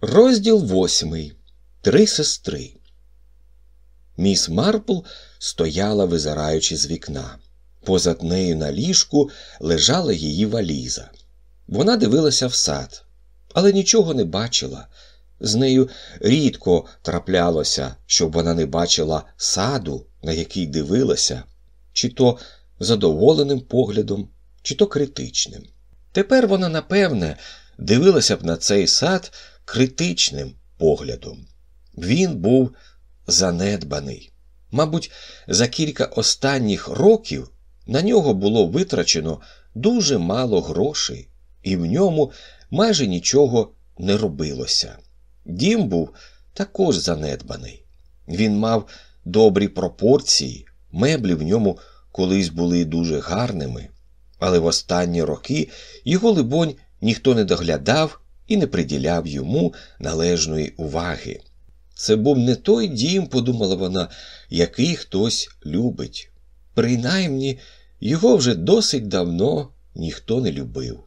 Розділ восьмий. Три сестри. Міс Марпл стояла, визираючи з вікна. Позад нею на ліжку лежала її валіза. Вона дивилася в сад, але нічого не бачила. З нею рідко траплялося, щоб вона не бачила саду, на який дивилася, чи то задоволеним поглядом, чи то критичним. Тепер вона, напевне, дивилася б на цей сад критичним поглядом. Він був занедбаний. Мабуть, за кілька останніх років на нього було витрачено дуже мало грошей, і в ньому майже нічого не робилося. Дім був також занедбаний. Він мав добрі пропорції, меблі в ньому колись були дуже гарними, але в останні роки його, либонь, ніхто не доглядав і не приділяв йому належної уваги. Це був не той дім, подумала вона, який хтось любить. Принаймні, його вже досить давно ніхто не любив.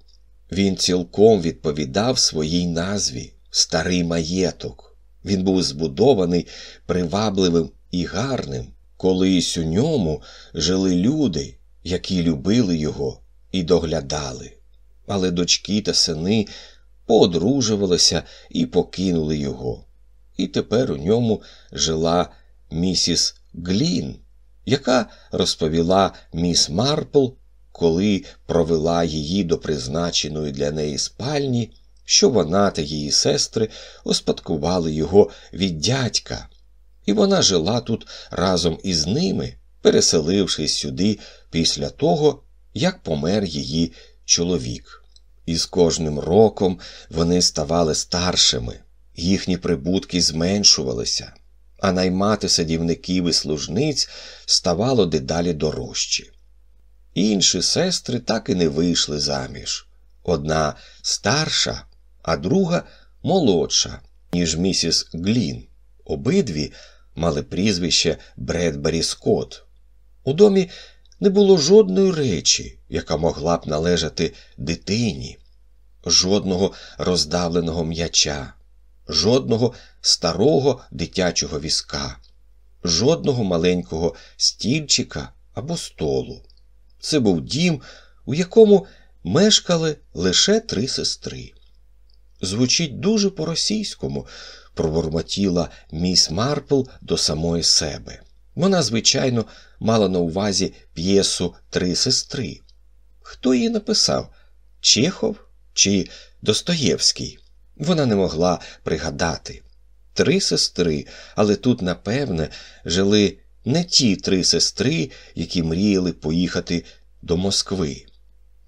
Він цілком відповідав своїй назві старий маєток. Він був збудований привабливим і гарним. Колись у ньому жили люди, які любили його і доглядали. Але дочки та сини поодружувалися і покинули його. І тепер у ньому жила місіс Глін, яка розповіла міс Марпл, коли провела її до призначеної для неї спальні, що вона та її сестри успадкували його від дядька, і вона жила тут разом із ними, переселившись сюди після того, як помер її чоловік. І з кожним роком вони ставали старшими, їхні прибутки зменшувалися, а наймати садівників і служниць ставало дедалі дорожче. Інші сестри так і не вийшли заміж одна старша, а друга молодша, ніж місіс Глін. Обидві мали прізвище Бредбері Скотт. У домі не було жодної речі, яка могла б належати дитині, жодного роздавленого м'яча, жодного старого дитячого візка, жодного маленького стільчика або столу. Це був дім, у якому мешкали лише три сестри. Звучить дуже по-російському, пробурмотіла міс Марпл до самої себе. Вона, звичайно, мала на увазі п'єсу Три сестри. Хто її написав? Чехов чи Достоєвський? Вона не могла пригадати. Три сестри, але тут, напевне, жили не ті три сестри, які мріяли поїхати до Москви.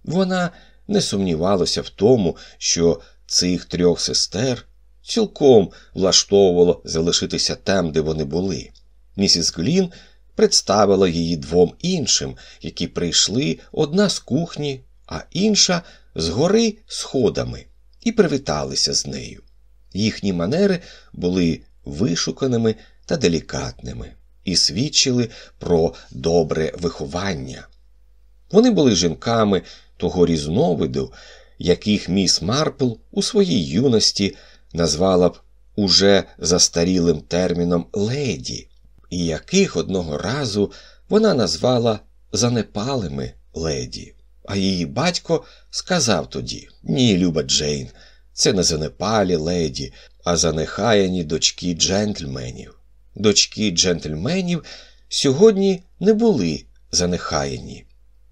Вона не сумнівалася в тому, що цих трьох сестер цілком влаштовувало залишитися там, де вони були. Місіс Глін представила її двом іншим, які прийшли одна з кухні, а інша згори сходами, і привіталися з нею. Їхні манери були вишуканими та делікатними і свідчили про добре виховання. Вони були жінками того різновиду, яких міс Марпл у своїй юності назвала б уже застарілим терміном леді, і яких одного разу вона назвала занепалими леді. А її батько сказав тоді Ні, люба Джейн, це не занепалі леді, а занехаяні дочки джентльменів. Дочки джентльменів сьогодні не були занехаяні.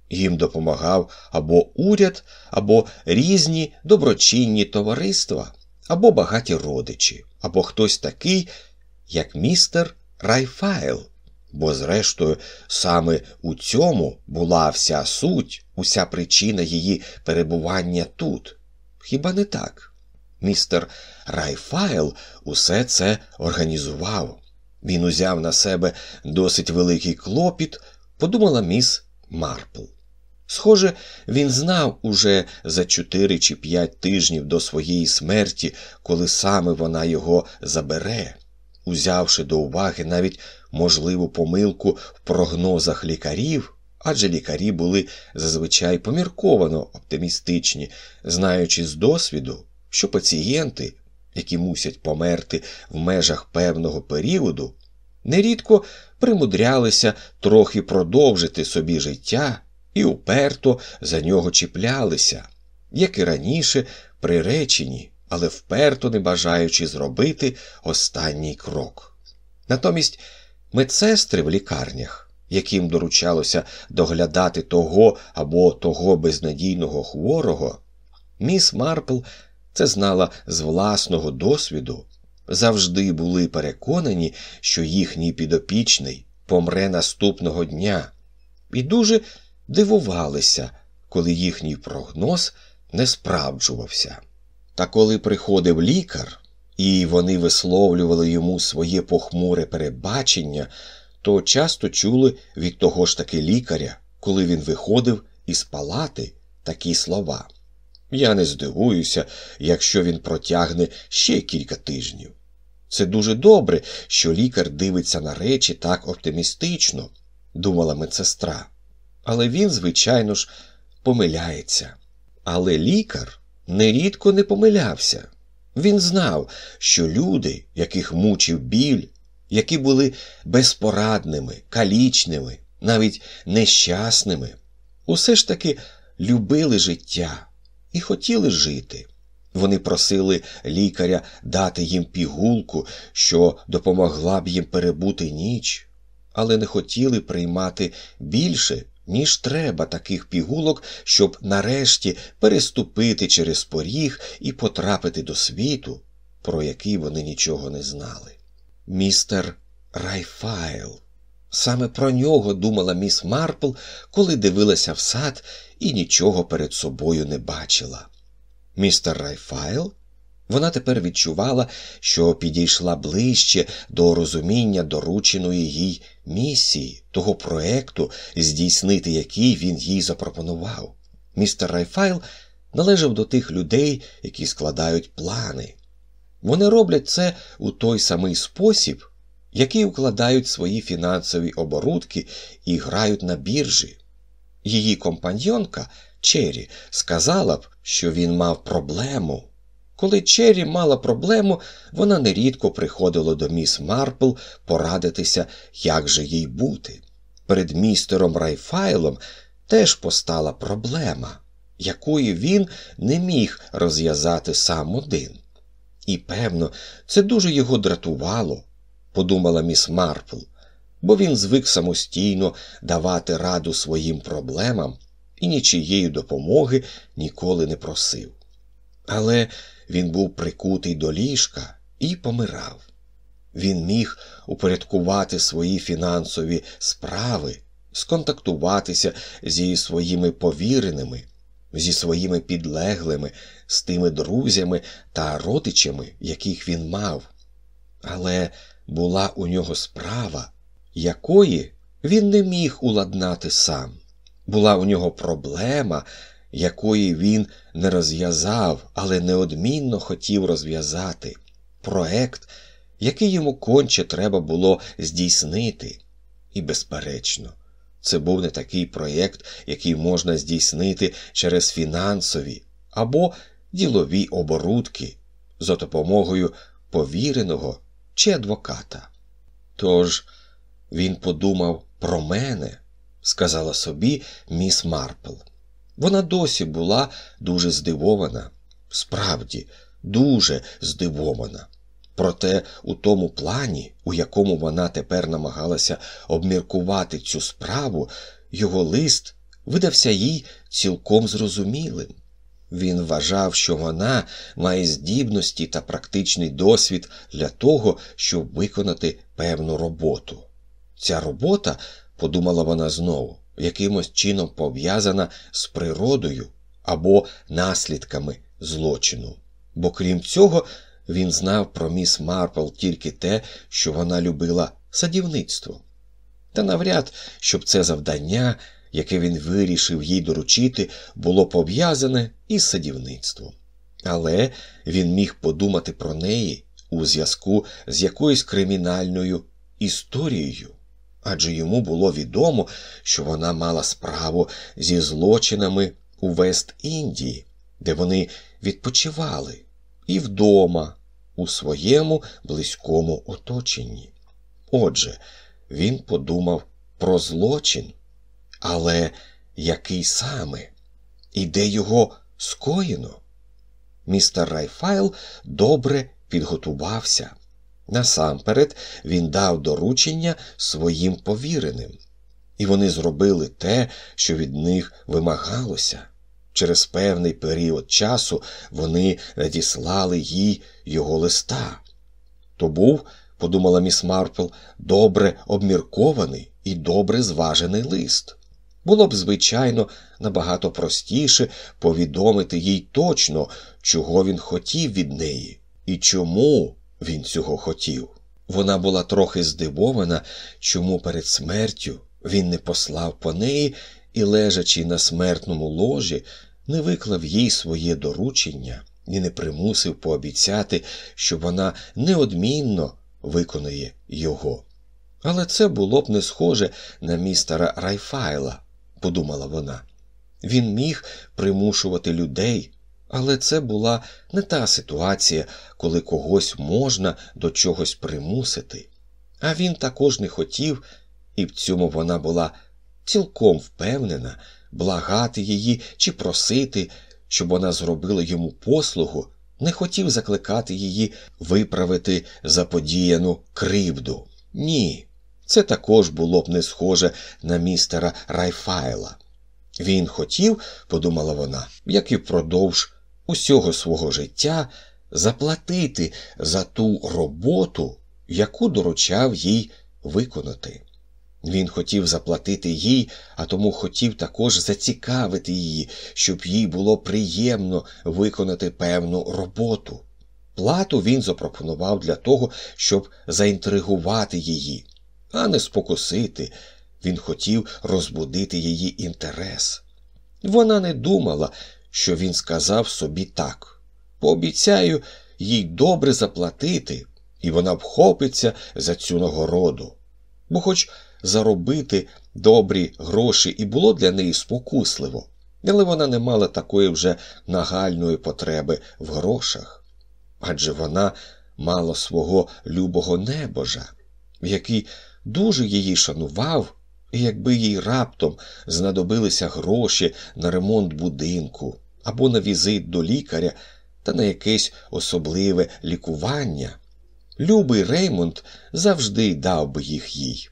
Їм допомагав або уряд, або різні доброчинні товариства, або багаті родичі, або хтось такий, як містер Райфайл. Бо, зрештою, саме у цьому була вся суть, уся причина її перебування тут. Хіба не так? Містер Райфайл усе це організував. Він узяв на себе досить великий клопіт, подумала міс Марпл. Схоже, він знав уже за чотири чи п'ять тижнів до своєї смерті, коли саме вона його забере, узявши до уваги навіть можливу помилку в прогнозах лікарів, адже лікарі були зазвичай помірковано оптимістичні, знаючи з досвіду, що пацієнти які мусять померти в межах певного періоду, нерідко примудрялися трохи продовжити собі життя і уперто за нього чіплялися, як і раніше приречені, але вперто не бажаючи зробити останній крок. Натомість медсестри в лікарнях, яким доручалося доглядати того або того безнадійного хворого, міс Марпл це знала з власного досвіду, завжди були переконані, що їхній підопічний помре наступного дня, і дуже дивувалися, коли їхній прогноз не справджувався. Та коли приходив лікар, і вони висловлювали йому своє похмуре перебачення, то часто чули від того ж таки лікаря, коли він виходив із палати такі слова. Я не здивуюся, якщо він протягне ще кілька тижнів. Це дуже добре, що лікар дивиться на речі так оптимістично, думала медсестра. Але він, звичайно ж, помиляється. Але лікар нерідко не помилявся. Він знав, що люди, яких мучив біль, які були безпорадними, калічними, навіть нещасними, усе ж таки любили життя і хотіли жити. Вони просили лікаря дати їм пігулку, що допомогла б їм перебути ніч, але не хотіли приймати більше, ніж треба таких пігулок, щоб нарешті переступити через поріг і потрапити до світу, про який вони нічого не знали. Містер Райфайл. Саме про нього думала міс Марпл, коли дивилася в сад і нічого перед собою не бачила. Містер Райфайл? Вона тепер відчувала, що підійшла ближче до розуміння дорученої їй місії, того проекту, здійснити який він їй запропонував. Містер Райфайл належав до тих людей, які складають плани. Вони роблять це у той самий спосіб, яким укладають свої фінансові оборудки і грають на біржі. Її компаньонка Чері сказала б, що він мав проблему. Коли Чері мала проблему, вона нерідко приходила до міс Марпл порадитися, як же їй бути. Перед містером Райфайлом теж постала проблема, якої він не міг розв'язати сам один. І, певно, це дуже його дратувало, подумала міс Марпл, бо він звик самостійно давати раду своїм проблемам і нічієї допомоги ніколи не просив. Але він був прикутий до ліжка і помирав. Він міг упорядкувати свої фінансові справи, сконтактуватися зі своїми повіреними, зі своїми підлеглими, з тими друзями та родичами, яких він мав. Але була у нього справа, якої він не міг уладнати сам. Була у нього проблема, якої він не розв'язав, але неодмінно хотів розв'язати. Проект, який йому конче треба було здійснити. І, безперечно, це був не такий проєкт, який можна здійснити через фінансові або ділові оборудки за допомогою повіреного чи адвоката. Тож він подумав про мене, сказала собі міс Марпл. Вона досі була дуже здивована, справді, дуже здивована. Проте у тому плані, у якому вона тепер намагалася обміркувати цю справу, його лист видався їй цілком зрозумілим. Він вважав, що вона має здібності та практичний досвід для того, щоб виконати певну роботу. Ця робота, подумала вона знову, якимось чином пов'язана з природою або наслідками злочину. Бо крім цього, він знав про міс Марпл тільки те, що вона любила садівництво. Та навряд, щоб це завдання, яке він вирішив їй доручити, було пов'язане із садівництвом. Але він міг подумати про неї у зв'язку з якоюсь кримінальною історією адже йому було відомо, що вона мала справу зі злочинами у Вест-Індії, де вони відпочивали, і вдома, у своєму близькому оточенні. Отже, він подумав про злочин, але який саме? І де його скоєно? Містер Райфайл добре підготувався. Насамперед він дав доручення своїм повіреним, і вони зробили те, що від них вимагалося. Через певний період часу вони надіслали їй його листа. То був, подумала міс Марпл, добре обміркований і добре зважений лист. Було б, звичайно, набагато простіше повідомити їй точно, чого він хотів від неї і чому він цього хотів. Вона була трохи здивована, чому перед смертю він не послав по неї і, лежачи на смертному ложі, не виклав їй своє доручення і не примусив пообіцяти, що вона неодмінно виконує його. Але це було б не схоже на містера Райфайла, подумала вона. Він міг примушувати людей, але це була не та ситуація, коли когось можна до чогось примусити. А він також не хотів, і в цьому вона була цілком впевнена, благати її чи просити, щоб вона зробила йому послугу, не хотів закликати її виправити заподіяну кривду. Ні, це також було б не схоже на містера Райфайла. Він хотів, подумала вона, як і впродовж усього свого життя заплатити за ту роботу, яку доручав їй виконати. Він хотів заплатити їй, а тому хотів також зацікавити її, щоб їй було приємно виконати певну роботу. Плату він запропонував для того, щоб заінтригувати її, а не спокусити. Він хотів розбудити її інтерес. Вона не думала, що він сказав собі так. Пообіцяю їй добре заплатити, і вона вхопиться за цю нагороду. Бо, хоч заробити добрі гроші і було для неї спокусливо, але вона не мала такої вже нагальної потреби в грошах. Адже вона мала свого любого небожа, який дуже її шанував, і якби їй раптом знадобилися гроші на ремонт будинку або на візит до лікаря та на якесь особливе лікування, любий Реймонд завжди дав би їх їй.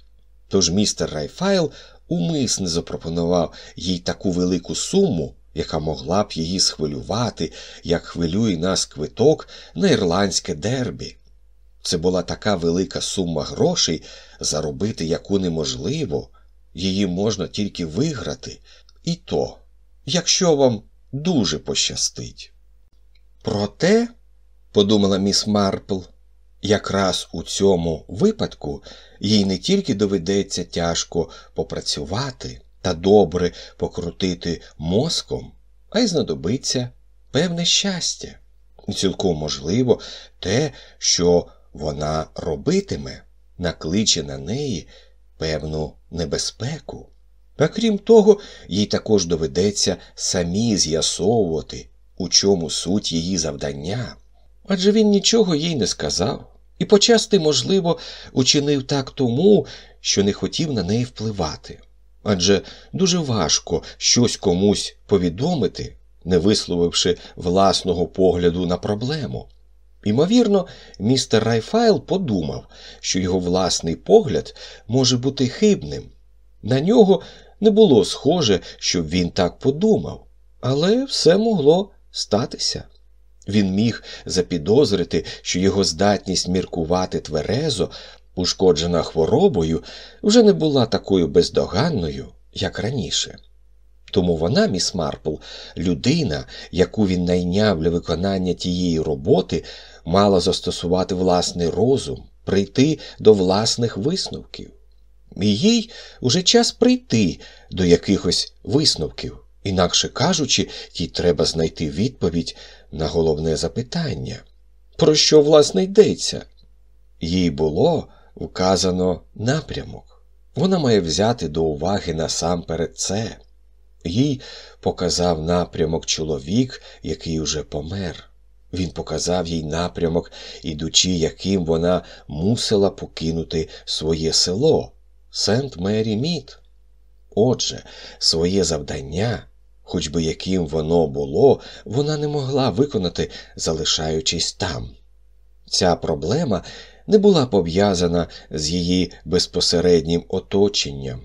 Тож містер Райфайл умисне запропонував їй таку велику суму, яка могла б її схвилювати, як хвилює нас квиток на ірландське дербі. Це була така велика сума грошей, заробити яку неможливо, її можна тільки виграти, і то, якщо вам дуже пощастить. Проте, подумала міс Марпл, якраз у цьому випадку їй не тільки доведеться тяжко попрацювати та добре покрутити мозком, а й знадобиться певне щастя. І цілком можливо, те, що вона робитиме, накличе на неї певну небезпеку. А крім того, їй також доведеться самі з'ясовувати, у чому суть її завдання. Адже він нічого їй не сказав, і почасти, можливо, учинив так тому, що не хотів на неї впливати. Адже дуже важко щось комусь повідомити, не висловивши власного погляду на проблему. Ймовірно, містер Райфайл подумав, що його власний погляд може бути хибним. На нього не було схоже, щоб він так подумав, але все могло статися. Він міг запідозрити, що його здатність міркувати тверезо, ушкоджена хворобою, вже не була такою бездоганною, як раніше. Тому вона, міс Марпл, людина, яку він найняв для виконання тієї роботи, мала застосувати власний розум, прийти до власних висновків. І їй уже час прийти до якихось висновків, інакше кажучи, їй треба знайти відповідь на головне запитання. Про що, власне, йдеться? Їй було вказано напрямок. Вона має взяти до уваги насамперед це. Їй показав напрямок чоловік, який уже помер. Він показав їй напрямок, ідучи, яким вона мусила покинути своє село Сент Мері Мід. Отже, своє завдання, хоч би яким воно було, вона не могла виконати, залишаючись там. Ця проблема не була пов'язана з її безпосереднім оточенням.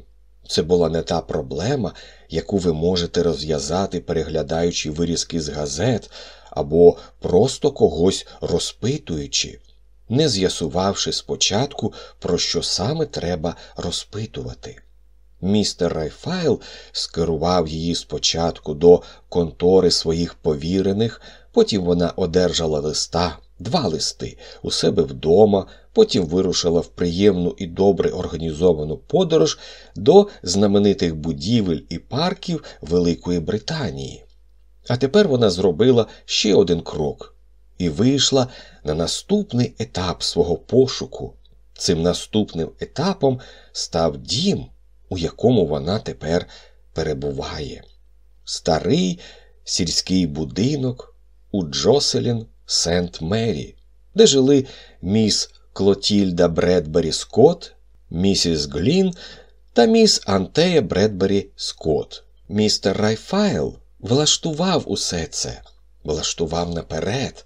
Це була не та проблема, яку ви можете розв'язати, переглядаючи вирізки з газет або просто когось розпитуючи, не з'ясувавши спочатку, про що саме треба розпитувати. Містер Райфайл скерував її спочатку до контори своїх повірених, потім вона одержала листа, два листи у себе вдома, потім вирушила в приємну і добре організовану подорож до знаменитих будівель і парків Великої Британії. А тепер вона зробила ще один крок і вийшла на наступний етап свого пошуку. Цим наступним етапом став дім, у якому вона тепер перебуває. Старий сільський будинок у Джоселін Сент Мері, де жили міс Клотільда Бредбері Скотт, місіс Глін та міс Антея Бредбері Скотт. Містер Райфайл влаштував усе це, влаштував наперед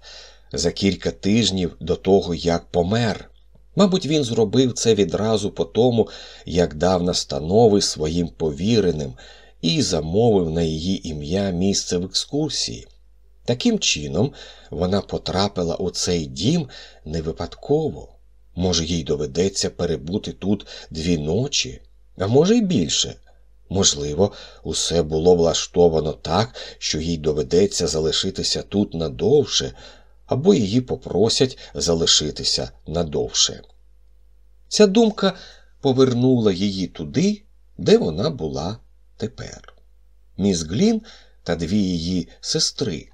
за кілька тижнів до того, як помер. Мабуть, він зробив це відразу по тому, як дав настанови своїм повіреним і замовив на її ім'я місце в екскурсії. Таким чином, вона потрапила у цей дім не випадково. Може, їй доведеться перебути тут дві ночі, а може й більше. Можливо, усе було влаштовано так, що їй доведеться залишитися тут надовше, або її попросять залишитися надовше. Ця думка повернула її туди, де вона була тепер. Міс Глін та дві її сестри.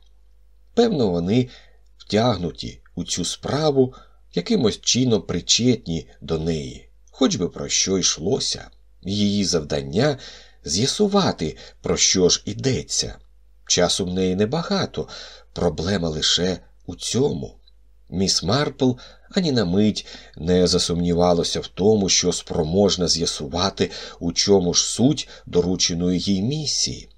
Певно, вони втягнуті у цю справу, якимось чином причетні до неї, хоч би про що йшлося. Її завдання з'ясувати, про що ж ідеться. Часу в неї небагато, проблема лише у цьому. Міс Марпл ані на мить не засумнівалося в тому, що спроможна з'ясувати, у чому ж суть дорученої їй місії.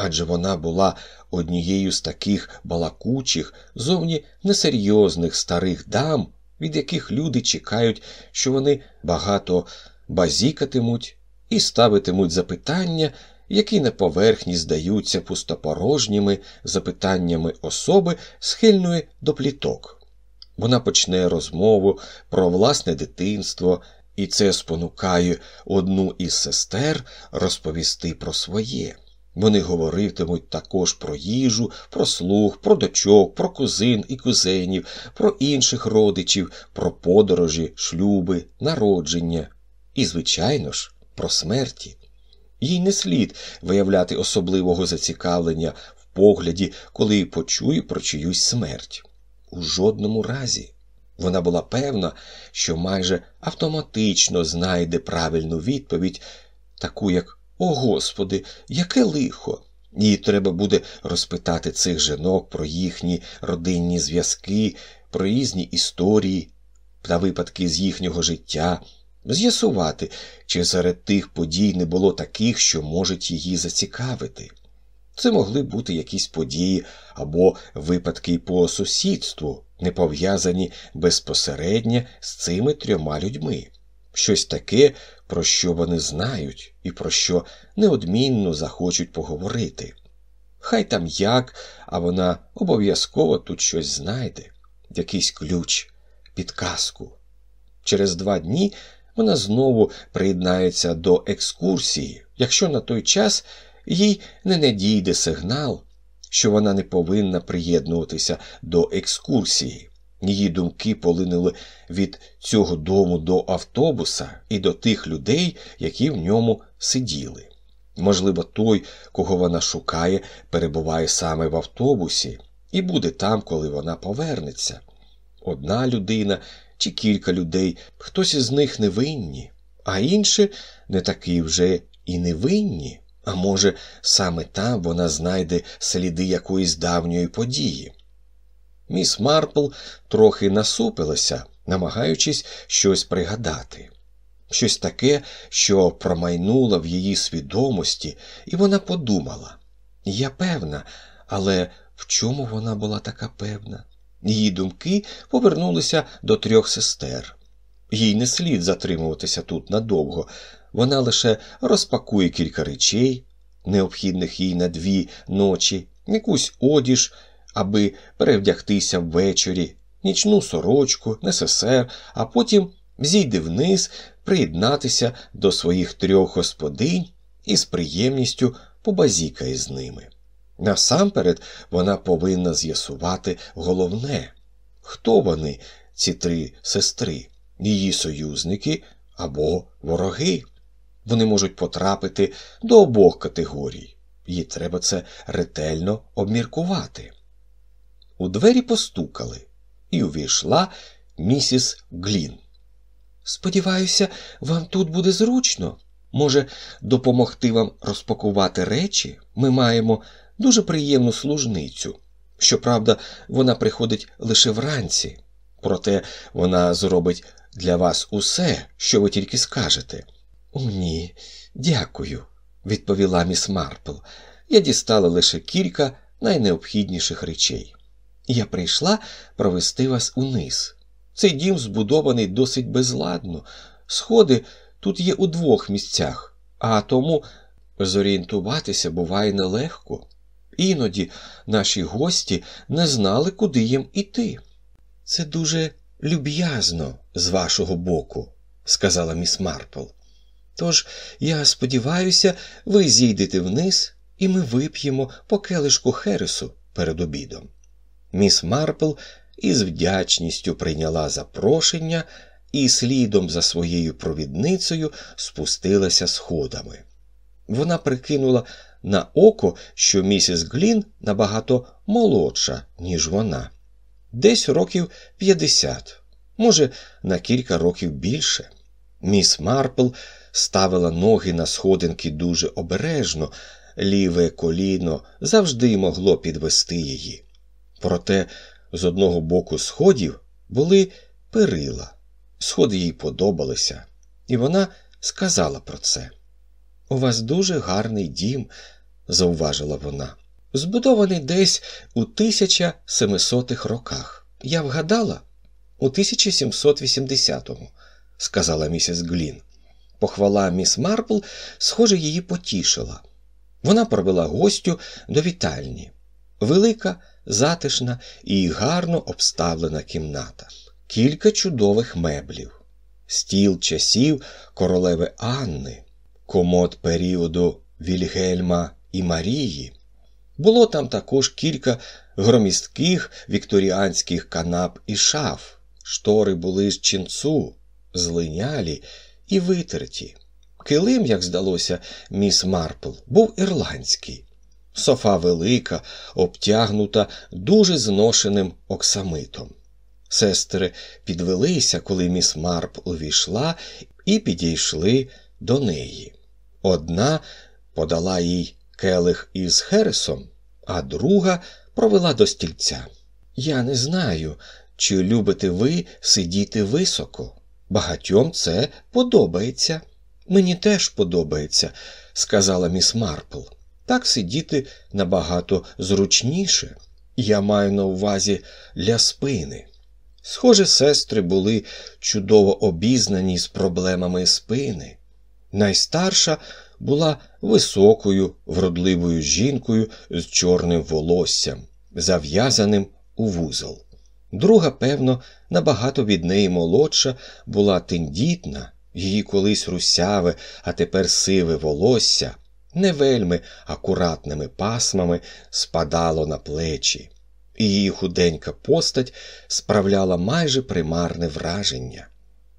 Адже вона була однією з таких балакучих, зовні несерйозних старих дам, від яких люди чекають, що вони багато базікатимуть і ставитимуть запитання, які на поверхні здаються пустопорожніми запитаннями особи, схильної до пліток. Вона почне розмову про власне дитинство, і це спонукає одну із сестер розповісти про своє. Вони говоритимуть також про їжу, про слуг, про дочок, про кузин і кузенів, про інших родичів, про подорожі, шлюби, народження і, звичайно ж, про смерті. Їй не слід виявляти особливого зацікавлення в погляді, коли почує про чиюсь смерть. У жодному разі. Вона була певна, що майже автоматично знайде правильну відповідь, таку як О Господи, яке лихо! Їй треба буде розпитати цих жінок про їхні родинні зв'язки, про різні історії та випадки з їхнього життя, з'ясувати, чи серед тих подій не було таких, що можуть її зацікавити. Це могли бути якісь події або випадки по сусідству, не пов'язані безпосередньо з цими трьома людьми, щось таке, про що вони знають і про що неодмінно захочуть поговорити. Хай там як, а вона обов'язково тут щось знайде, якийсь ключ, підказку. Через два дні вона знову приєднається до екскурсії, якщо на той час їй не надійде сигнал, що вона не повинна приєднуватися до екскурсії. Її думки полинули від цього дому до автобуса і до тих людей, які в ньому сиділи. Можливо, той, кого вона шукає, перебуває саме в автобусі і буде там, коли вона повернеться. Одна людина чи кілька людей, хтось із них невинні, а інші не такі вже і невинні. А може, саме там вона знайде сліди якоїсь давньої події. Міс Марпл трохи насупилася, намагаючись щось пригадати. Щось таке, що промайнуло в її свідомості, і вона подумала я певна, але в чому вона була така певна? Її думки повернулися до трьох сестер. Їй не слід затримуватися тут надовго. Вона лише розпакує кілька речей, необхідних їй на дві ночі, якусь одіж, аби перевдягтися ввечері, нічну сорочку, несесер, а потім зійде вниз приєднатися до своїх трьох господинь і з приємністю побазікає з ними. Насамперед вона повинна з'ясувати головне, хто вони, ці три сестри, її союзники або вороги. Вони можуть потрапити до обох категорій, їй треба це ретельно обміркувати. У двері постукали, і увійшла місіс Глін. Сподіваюся, вам тут буде зручно. Може, допомогти вам розпакувати речі? Ми маємо дуже приємну служницю. Щоправда, вона приходить лише вранці, проте вона зробить для вас усе, що ви тільки скажете. О, ні, дякую, відповіла міс Марпл. Я дістала лише кілька найнеобхідніших речей. Я прийшла провести вас униз. Цей дім збудований досить безладно. Сходи тут є у двох місцях, а тому зорієнтуватися буває нелегко. Іноді наші гості не знали, куди їм іти. Це дуже люб'язно з вашого боку, сказала міс Марпл. Тож я сподіваюся, ви зійдете вниз, і ми вип'ємо по келишку Хересу перед обідом. Міс Марпл із вдячністю прийняла запрошення і слідом за своєю провідницею спустилася сходами. Вона прикинула на око, що місіс Глін набагато молодша, ніж вона, десь років 50, може, на кілька років більше. Міс Марпл ставила ноги на сходинки дуже обережно, ліве коліно завжди могло підвести її. Проте з одного боку сходів були перила. Сходи їй подобалися, і вона сказала про це. У вас дуже гарний дім, зауважила вона, збудований десь у 1700-х роках. Я вгадала у 1780-му, сказала місіс Глін. Похвала міс Марпл, схоже, її потішила. Вона провела гостю до вітальні. Велика, затишна і гарно обставлена кімната, кілька чудових меблів, стіл часів королеви Анни, комод періоду Вільгельма і Марії. Було там також кілька громістких вікторіанських канап і шаф. Штори були з ченцу, злинялі і витерті. Килим, як здалося, міс Марпл, був ірландський. Софа велика, обтягнута дуже зношеним оксамитом. Сестри підвелися, коли міс Марпл увійшла, і підійшли до неї. Одна подала їй келих із Хересом, а друга провела до стільця. Я не знаю, чи любите ви сидіти високо. Багатьом це подобається. Мені теж подобається, сказала міс Марпл. Так сидіти набагато зручніше. Я маю на увазі для спини. Схоже, сестри були чудово обізнані з проблемами спини. Найстарша була високою, вродливою жінкою з чорним волоссям, зав'язаним у вузол. Друга, певно, набагато від неї молодша, була тендітна, її колись русяве, а тепер сиве волосся, не вельми акуратними пасмами спадало на плечі, і її худенька постать справляла майже примарне враження.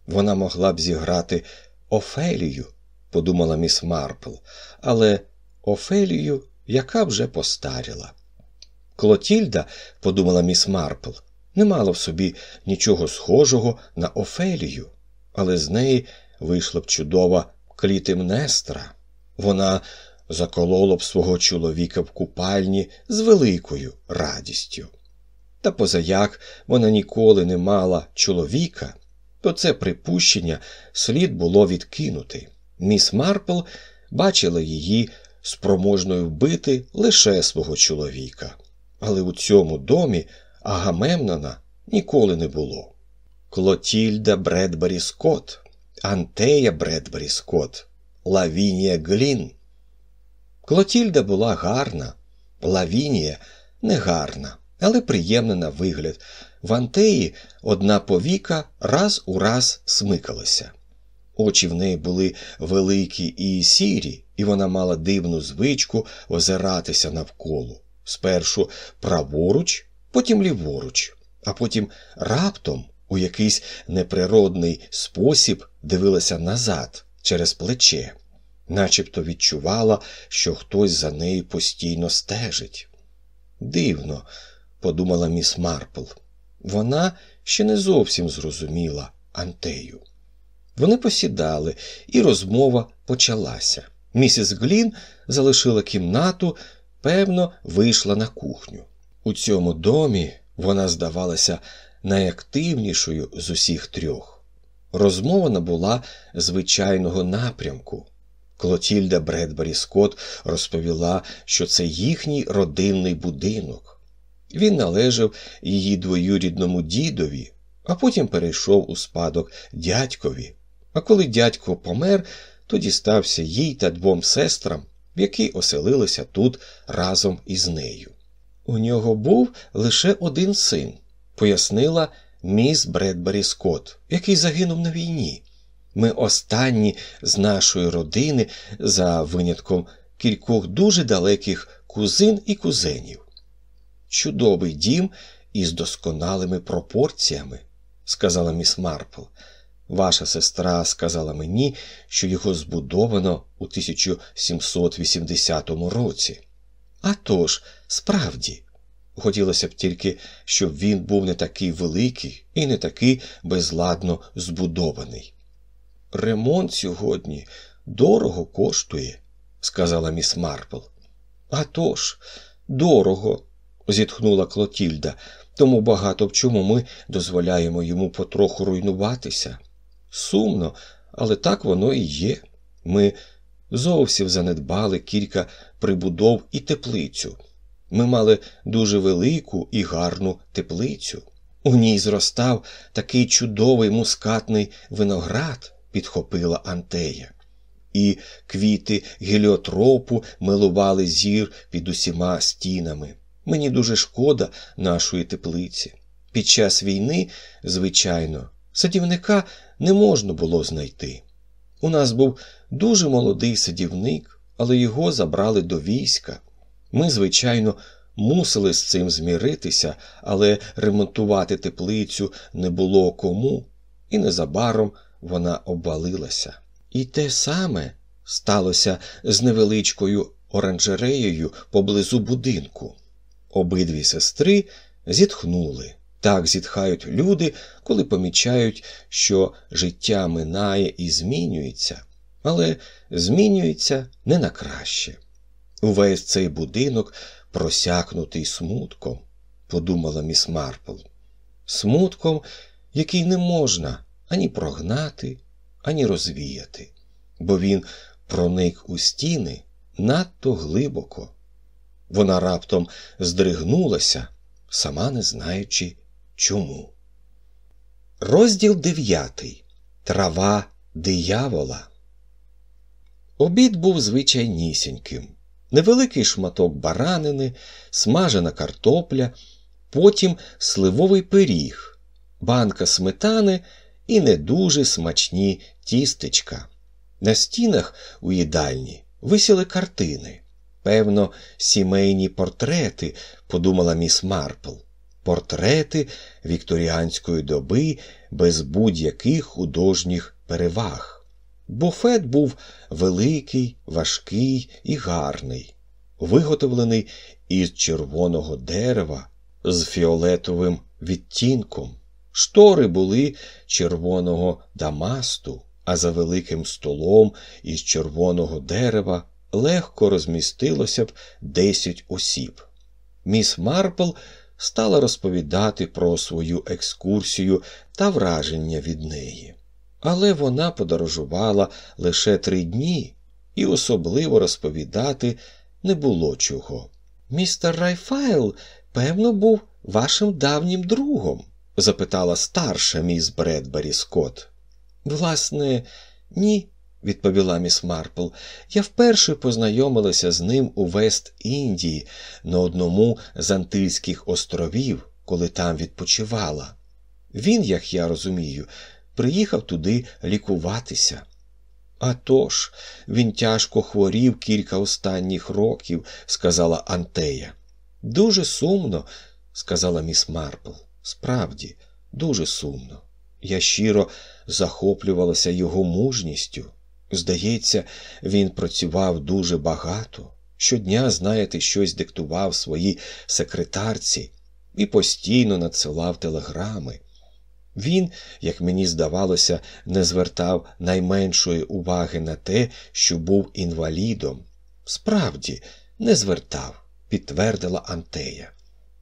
Вона могла б зіграти Офелію, подумала міс Марпл, але Офелію, яка вже постаріла. Клотільда, подумала міс Марпл, не мала в собі нічого схожого на Офелію, але з неї вийшла б чудова клітимнестра. Вона заколола б свого чоловіка в купальні з великою радістю. Та позаяк вона ніколи не мала чоловіка, то це припущення слід було відкинути. Міс Марпл бачила її спроможною вбити лише свого чоловіка. Але у цьому домі Агамемнона ніколи не було. Клотільда Бредбері Скотт, Антея Бредбері Скотт, Лавінія Глін. Клотільда була гарна, Лавінія негарна, але приємна на вигляд. В Антеї одна повіка раз у раз смикалася. Очі в неї були великі і сірі, і вона мала дивну звичку озиратися навколо. Спершу праворуч, потім ліворуч, а потім раптом у якийсь неприродний спосіб дивилася назад через плече, начебто відчувала, що хтось за нею постійно стежить. Дивно, подумала міс Марпл. Вона ще не зовсім зрозуміла Антею. Вони посідали, і розмова почалася. Місіс Глін залишила кімнату, певно, вийшла на кухню. У цьому домі вона здавалася найактивнішою з усіх трьох. Розмова набула звичайного напрямку. Клотільда Бредбері Скотт розповіла, що це їхній родинний будинок. Він належав її двоюрідному дідові, а потім перейшов у спадок дядькові. А коли дядько помер, то дістався їй та двом сестрам, які оселилися тут разом із нею. У нього був лише один син, пояснила міс Бредбері Скотт, який загинув на війні. Ми останні з нашої родини за винятком кількох дуже далеких кузин і кузенів. Чудовий дім із досконалими пропорціями, сказала міс Марпл. Ваша сестра сказала мені, що його збудовано у 1780 році. А тож, справді, хотілося б тільки, щоб він був не такий великий і не такий безладно збудований. Ремонт сьогодні дорого коштує, сказала міс Марпл. «А тож, дорого, зітхнула Клотільда, тому багато в чому ми дозволяємо йому потроху руйнуватися. Сумно, але так воно і є. Ми зовсім занедбали кілька прибудов і теплицю. Ми мали дуже велику і гарну теплицю. У ній зростав такий чудовий мускатний виноград, підхопила Антея. І квіти геліотропу милували зір під усіма стінами. Мені дуже шкода нашої теплиці. Під час війни, звичайно, садівника не можна було знайти. У нас був дуже молодий садівник, але його забрали до війська. Ми, звичайно, мусили з цим зміритися, але ремонтувати теплицю не було кому, і незабаром вона обвалилася. І те саме сталося з невеличкою оранжереєю поблизу будинку. Обидві сестри зітхнули. Так зітхають люди, коли помічають, що життя минає і змінюється, але змінюється не на краще. Увесь цей будинок просякнутий смутком, подумала міс Марпл, смутком, який не можна ані прогнати, ані розвіяти, бо він проник у стіни надто глибоко. Вона раптом здригнулася, сама не знаючи чому. Розділ дев'ятий. Трава диявола. Обід був звичайнісіньким. Невеликий шматок баранини, смажена картопля, потім сливовий пиріг, банка сметани і не дуже смачні тістечка. На стінах у їдальні висіли картини. Певно, сімейні портрети, подумала міс Марпл портрети вікторіанської доби без будь-яких художніх переваг. Буфет був великий, важкий і гарний, виготовлений із червоного дерева з фіолетовим відтінком. Штори були червоного дамасту, а за великим столом із червоного дерева легко розмістилося б десять осіб. Міс Марпл стала розповідати про свою екскурсію та враження від неї. Але вона подорожувала лише три дні, і особливо розповідати не було чого. Містер Райфайл, певно, був вашим давнім другом? Запитала старша міс Бредбері Скотт. Власне, ні, відповіла міс Марпл. Я вперше познайомилася з ним у Вест Індії на одному з Антильських островів, коли там відпочивала. Він, як я розумію, приїхав туди лікуватися. «А тож, він тяжко хворів кілька останніх років, сказала Антея. Дуже сумно, сказала міс Марпл. Справді, дуже сумно. Я щиро захоплювалася його мужністю. Здається, він працював дуже багато. Щодня, знаєте, щось диктував своїй секретарці і постійно надсилав телеграми. Він, як мені здавалося, не звертав найменшої уваги на те, що був інвалідом. Справді, не звертав, підтвердила Антея.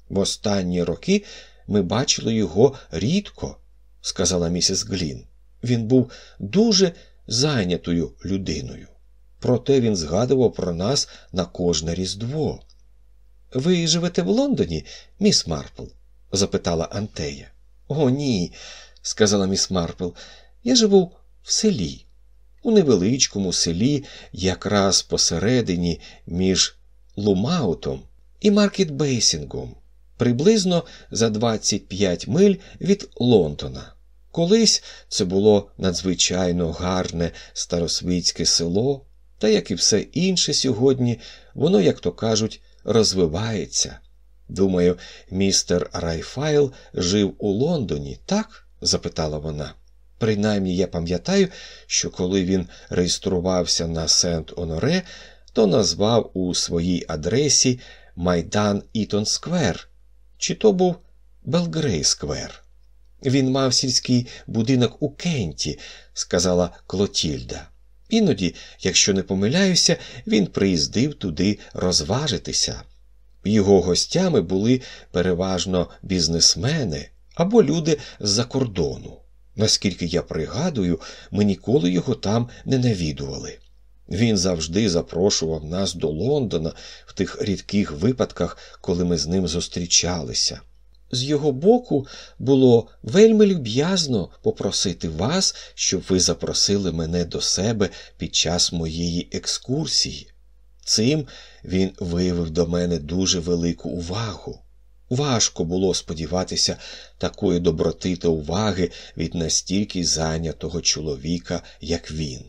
В останні роки ми бачили його рідко, сказала місіс Глін. Він був дуже зайнятою людиною. Проте він згадував про нас на кожне Різдво. Ви живете в Лондоні, міс Марпл? запитала Антея. О, ні, сказала міс Марпл. Я живу в селі, у невеличкому селі, якраз посередині між Лумаутом і Маркетбейсінгом, приблизно за 25 миль від Лондона. Колись це було надзвичайно гарне старосвітське село, та як і все інше сьогодні, воно, як то кажуть, розвивається. Думаю, містер Райфайл жив у Лондоні, так? запитала вона. Принаймні я пам'ятаю, що коли він реєструвався на Сент Оноре, то назвав у своїй адресі Майдан Ітон Сквер, чи то був Белгрей Сквер. Він мав сільський будинок у Кенті, сказала Клотільда. Іноді, якщо не помиляюся, він приїздив туди розважитися. Його гостями були переважно бізнесмени або люди з-за кордону. Наскільки я пригадую, ми ніколи його там не навідували. Він завжди запрошував нас до Лондона в тих рідких випадках, коли ми з ним зустрічалися. З його боку було вельми люб'язно попросити вас, щоб ви запросили мене до себе під час моєї екскурсії. Цим він виявив до мене дуже велику увагу. Важко було сподіватися такої доброти та уваги від настільки зайнятого чоловіка, як він.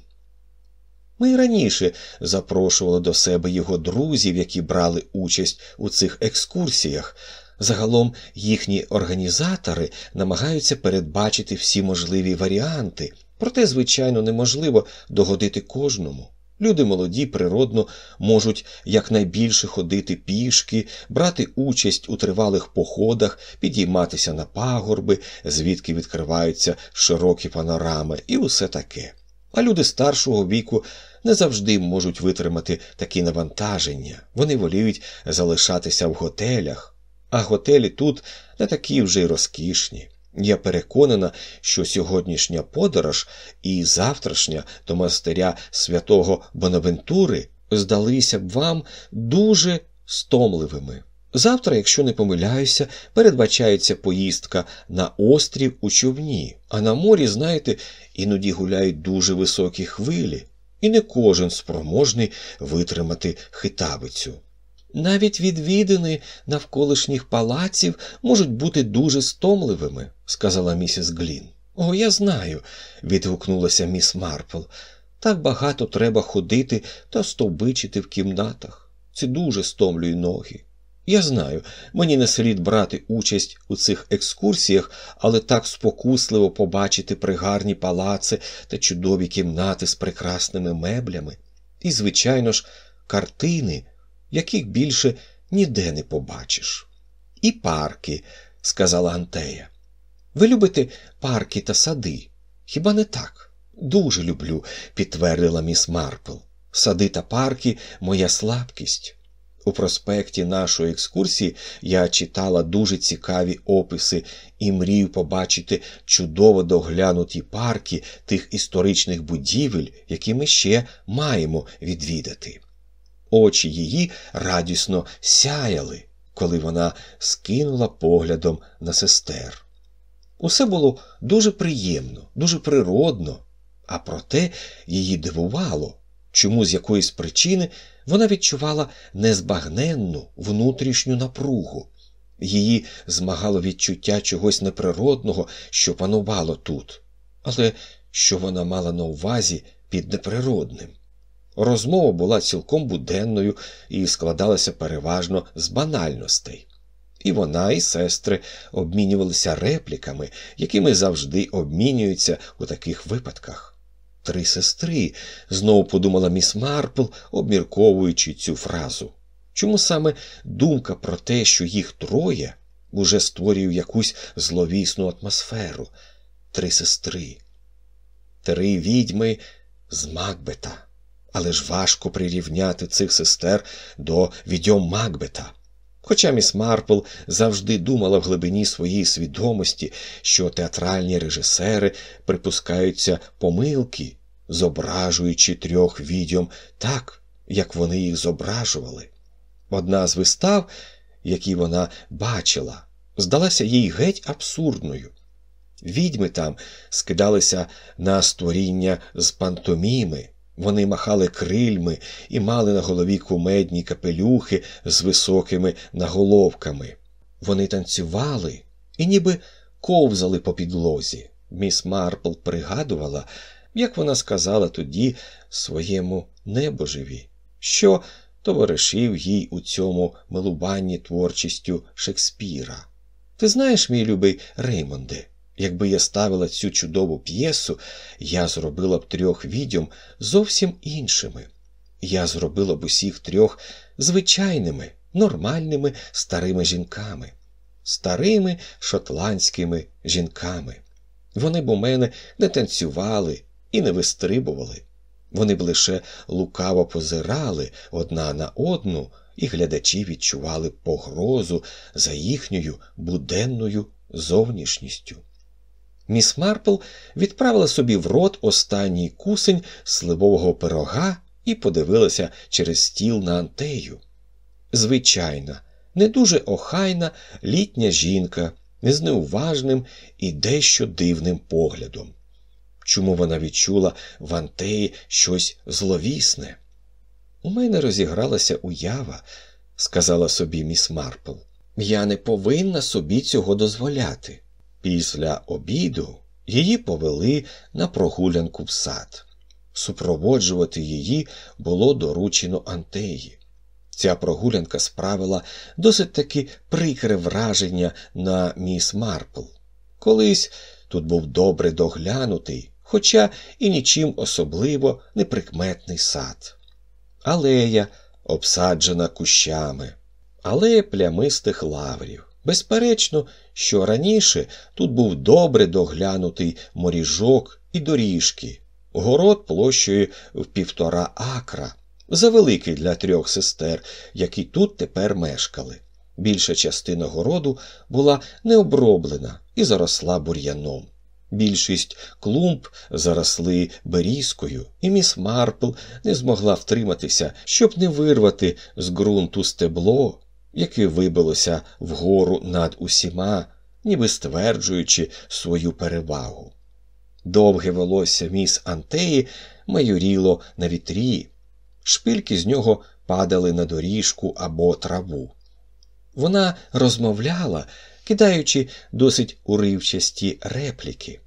Ми й раніше запрошували до себе його друзів, які брали участь у цих екскурсіях. Загалом їхні організатори намагаються передбачити всі можливі варіанти, проте, звичайно, неможливо догодити кожному. Люди молоді, природно, можуть якнайбільше ходити пішки, брати участь у тривалих походах, підійматися на пагорби, звідки відкриваються широкі панорами, і усе таке. А люди старшого віку не завжди можуть витримати такі навантаження. Вони воліють залишатися в готелях, а готелі тут не такі вже й розкішні. Я переконана, що сьогоднішня подорож і завтрашня до монастиря святого Бонавентури здалися б вам дуже стомливими. Завтра, якщо не помиляюся, передбачається поїздка на острів у човні, а на морі, знаєте, іноді гуляють дуже високі хвилі, і не кожен спроможний витримати хитавицю. Навіть відвідини навколишніх палаців можуть бути дуже стомливими, сказала місіс Глін. О, я знаю, відгукнулася міс Марпл. Так багато треба ходити та стовбичити в кімнатах. Це дуже стомлює ноги. Я знаю, мені не слід брати участь у цих екскурсіях, але так спокусливо побачити пригарні палаци та чудові кімнати з прекрасними меблями. І, звичайно ж, картини яких більше ніде не побачиш. І парки, сказала Антея. Ви любите парки та сади? Хіба не так? Дуже люблю, підтвердила міс Марпл. Сади та парки моя слабкість. У проспекті нашої екскурсії я читала дуже цікаві описи і мрію побачити чудово доглянуті парки тих історичних будівель, які ми ще маємо відвідати. Очі її радісно сяяли, коли вона скинула поглядом на сестер. Усе було дуже приємно, дуже природно, а проте її дивувало, чому з якоїсь причини вона відчувала незбагненну внутрішню напругу. Її змагало відчуття чогось неприродного, що панувало тут, але що вона мала на увазі під неприродним. Розмова була цілком буденною і складалася переважно з банальностей. І вона, і сестри обмінювалися репліками, якими завжди обмінюються у таких випадках. Три сестри, знову подумала міс Марпл, обмірковуючи цю фразу. Чому саме думка про те, що їх троє уже створює якусь зловісну атмосферу? Три сестри, три відьми з Макбета. Але ж важко прирівняти цих сестер до відьом Макбета. Хоча міс Марпл завжди думала в глибині своєї свідомості, що театральні режисери припускаються помилки, зображуючи трьох відьом так, як вони їх зображували. Одна з вистав, які вона бачила, здалася їй геть абсурдною. Відьми там скидалися на створіння з пантоміми. Вони махали крильми і мали на голові кумедні капелюхи з високими наголовками. Вони танцювали і ніби ковзали по підлозі. Міс Марпл пригадувала, як вона сказала тоді своєму небожеві, що товаришив їй у цьому милуванні творчістю Шекспіра. Ти знаєш, мій любий Реймонде, Якби я ставила цю чудову п'єсу, я зробила б трьох відьом зовсім іншими. Я зробила б усіх трьох звичайними, нормальними старими жінками, старими шотландськими жінками. Вони б у мене не танцювали і не вистрибували. Вони б лише лукаво позирали одна на одну, і глядачі відчували погрозу за їхньою буденною зовнішністю. Міс Марпл відправила собі в рот останній кусень сливового пирога і подивилася через стіл на антею. Звичайна, не дуже охайна літня жінка з неуважним і дещо дивним поглядом. Чому вона відчула в антеї щось зловісне? У мене розігралася уява, сказала собі міс Марпл. Я не повинна собі цього дозволяти. Після обіду її повели на прогулянку в сад. Супроводжувати її було доручено Антеї. Ця прогулянка справила досить таки прикре враження на міс Марпл. Колись тут був добре доглянутий, хоча і нічим особливо неприкметний сад. Алея обсаджена кущами, алея плямистих лаврів. Безперечно, що раніше тут був добре доглянутий моріжок і доріжки, город площею в півтора акра, завеликий для трьох сестер, які тут тепер мешкали. Більша частина городу була необроблена і заросла бур'яном. Більшість клумб заросли берізкою, і міс Марпл не змогла втриматися, щоб не вирвати з ґрунту стебло яке вибилося вгору над усіма, ніби стверджуючи свою перевагу. Довге волосся міс Антеї майоріло на вітрі, шпильки з нього падали на доріжку або траву. Вона розмовляла, кидаючи досить уривчасті репліки.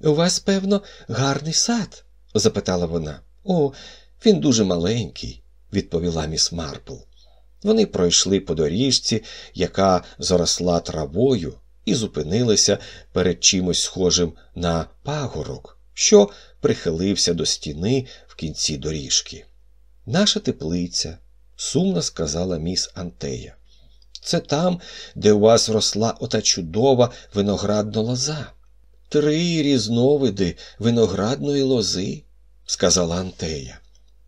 У вас, певно, гарний сад? запитала вона. О, він дуже маленький, відповіла міс Марпл. Вони пройшли по доріжці, яка заросла травою, і зупинилися перед чимось схожим на пагорок, що прихилився до стіни в кінці доріжки. Наша теплиця, сумно сказала міс Антея. Це там, де у вас росла ота чудова виноградна лоза. Три різновиди виноградної лози, сказала Антея.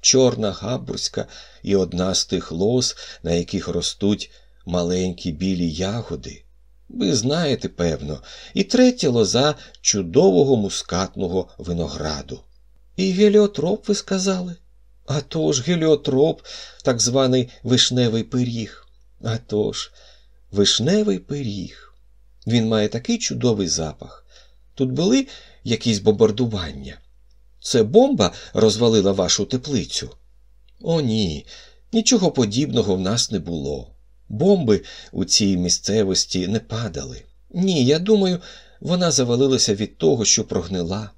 Чорна габурська і одна з тих лоз, на яких ростуть маленькі білі ягоди. Ви знаєте, певно, і третя лоза чудового мускатного винограду. І геліотроп, ви сказали? А то ж геліотроп, так званий вишневий пиріг. А то ж, вишневий пиріг. Він має такий чудовий запах. Тут були якісь бомбардування. Це бомба розвалила вашу теплицю? О, ні, нічого подібного в нас не було. Бомби у цій місцевості не падали. Ні, я думаю, вона завалилася від того, що прогнила.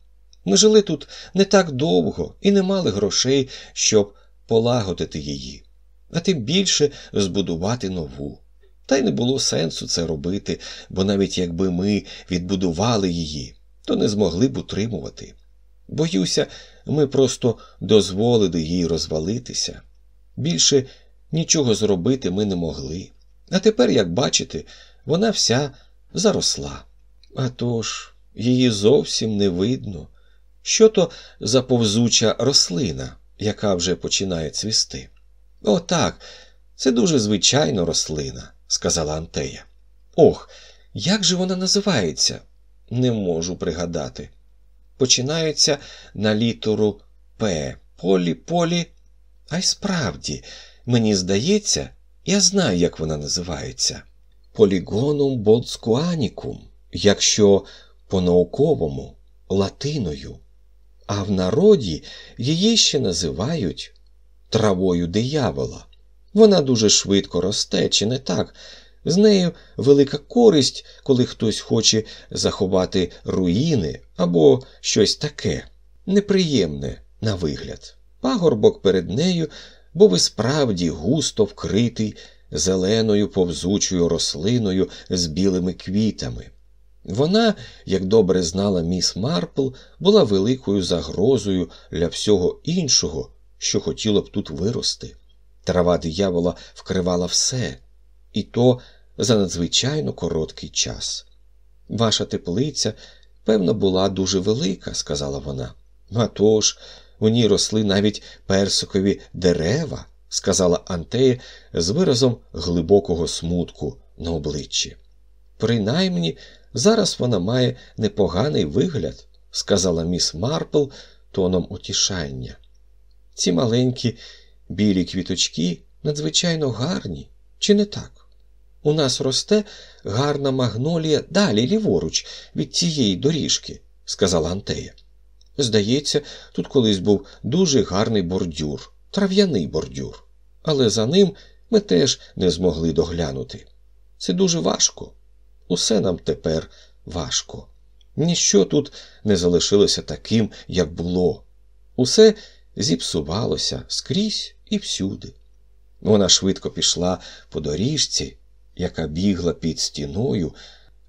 Ми жили тут не так довго і не мали грошей, щоб полагодити її, а тим більше збудувати нову. Та й не було сенсу це робити, бо навіть якби ми відбудували її, то не змогли б утримувати. Боюся, ми просто дозволили їй розвалитися. Більше нічого зробити ми не могли. А тепер, як бачите, вона вся заросла. А тож, її зовсім не видно. Що то за повзуча рослина, яка вже починає цвісти? О, так, це дуже звичайна рослина, сказала Антея. Ох, як же вона називається? Не можу пригадати. Починається на літеру П. Полі, полі. А й справді, мені здається, я знаю, як вона називається. Полігоном болцкуанікум, якщо по-науковому латиною. А в народі її ще називають травою диявола. Вона дуже швидко росте, чи не так? З нею велика користь, коли хтось хоче заховати руїни або щось таке неприємне на вигляд. Пагорбок перед нею був і справді густо вкритий зеленою повзучою рослиною з білими квітами. Вона, як добре знала міс Марпл, була великою загрозою для всього іншого, що хотіло б тут вирости. Трава диявола вкривала все, і то за надзвичайно короткий час. Ваша теплиця, певно, була дуже велика, сказала вона. «А тож, у ній росли навіть персикові дерева, сказала Антея з виразом глибокого смутку на обличчі. Принаймні, зараз вона має непоганий вигляд, сказала міс Марпл тоном утішання. Ці маленькі білі квіточки надзвичайно гарні, чи не так? У нас росте гарна магнолія далі ліворуч від цієї доріжки, сказала Антея. Здається, тут колись був дуже гарний бордюр, трав'яний бордюр, але за ним ми теж не змогли доглянути. Це дуже важко. Усе нам тепер важко. Ніщо тут не залишилося таким, як було. Усе зіпсувалося скрізь і всюди. Вона швидко пішла по доріжці, яка бігла під стіною,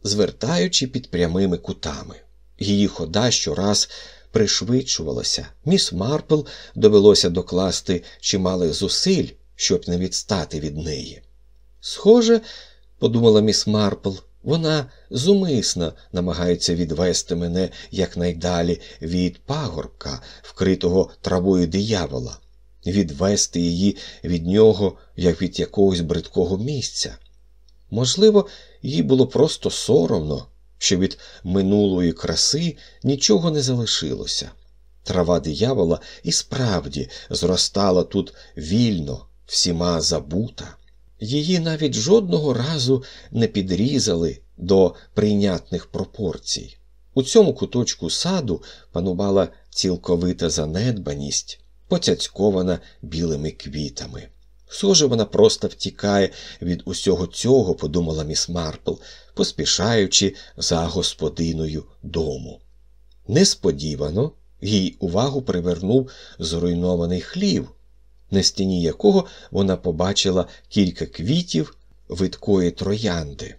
звертаючи під прямими кутами. Її хода щораз пришвидшувалася. Міс Марпл довелося докласти чималих зусиль, щоб не відстати від неї. Схоже, подумала міс Марпл, вона зумисно намагається відвести мене якнайдалі від пагорбка, вкритого травою диявола, відвести її від нього, як від якогось бридкого місця. Можливо, їй було просто соромно, що від минулої краси нічого не залишилося. Трава диявола і справді зростала тут вільно, всіма забута. Її навіть жодного разу не підрізали до прийнятних пропорцій. У цьому куточку саду панувала цілковита занедбаність, поцяцькована білими квітами. Схоже, вона просто втікає від усього цього, подумала міс Марпл, поспішаючи за господиною дому. Несподівано їй увагу привернув зруйнований хлів, на стіні якого вона побачила кілька квітів видкої троянди.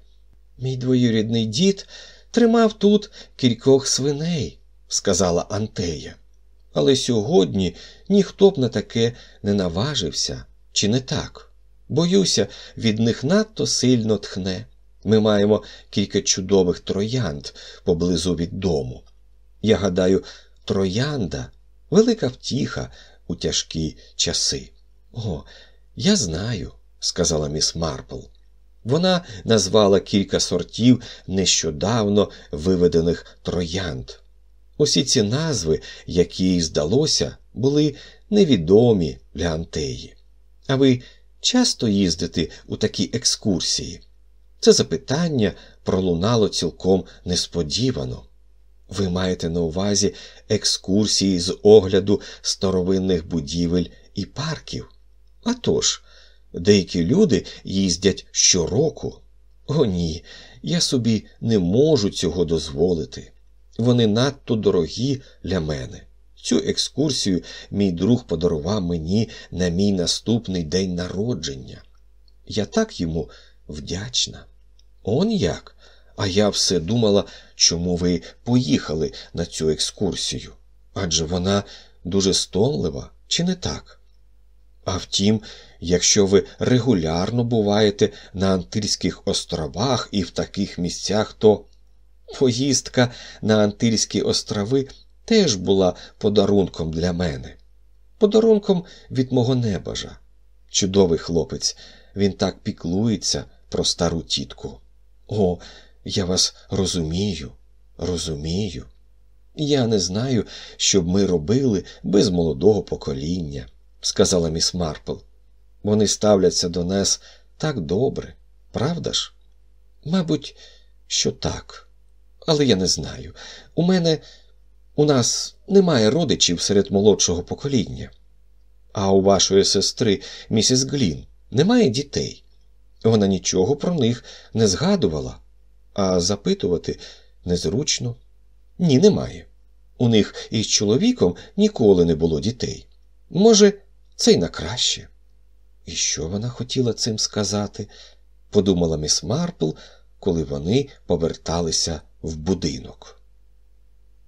Мій двоюрідний дід тримав тут кількох свиней, сказала Антея. Але сьогодні ніхто б на таке не наважився, чи не так? Боюся, від них надто сильно тхне. Ми маємо кілька чудових троянд поблизу від дому. Я гадаю, троянда велика втіха у тяжкі часи. О, я знаю, сказала міс Марпл. Вона назвала кілька сортів нещодавно виведених троянд. Усі ці назви, які їй здалося, були невідомі для Антеї. А ви часто їздите у такі екскурсії? Це запитання пролунало цілком несподівано. Ви маєте на увазі екскурсії з огляду старовинних будівель і парків? А тож, деякі люди їздять щороку. О, ні, я собі не можу цього дозволити. Вони надто дорогі для мене. Цю екскурсію мій друг подарував мені на мій наступний день народження. Я так йому вдячна. Он як? А я все думала, чому ви поїхали на цю екскурсію. Адже вона дуже стонлива, чи не так? А втім, якщо ви регулярно буваєте на Антильських островах і в таких місцях, то поїздка на Антильські острови теж була подарунком для мене, подарунком від мого небажа. Чудовий хлопець, він так піклується про стару тітку. О, я вас розумію, розумію. Я не знаю, що б ми робили без молодого покоління, сказала міс Марпл. Вони ставляться до нас так добре, правда ж? Мабуть, що так, але я не знаю. У мене у нас немає родичів серед молодшого покоління. А у вашої сестри, місіс Глін, немає дітей. Вона нічого про них не згадувала, а запитувати незручно. Ні, немає. У них із чоловіком ніколи не було дітей. Може, це й на краще. І що вона хотіла цим сказати? подумала міс Марпл, коли вони поверталися в будинок.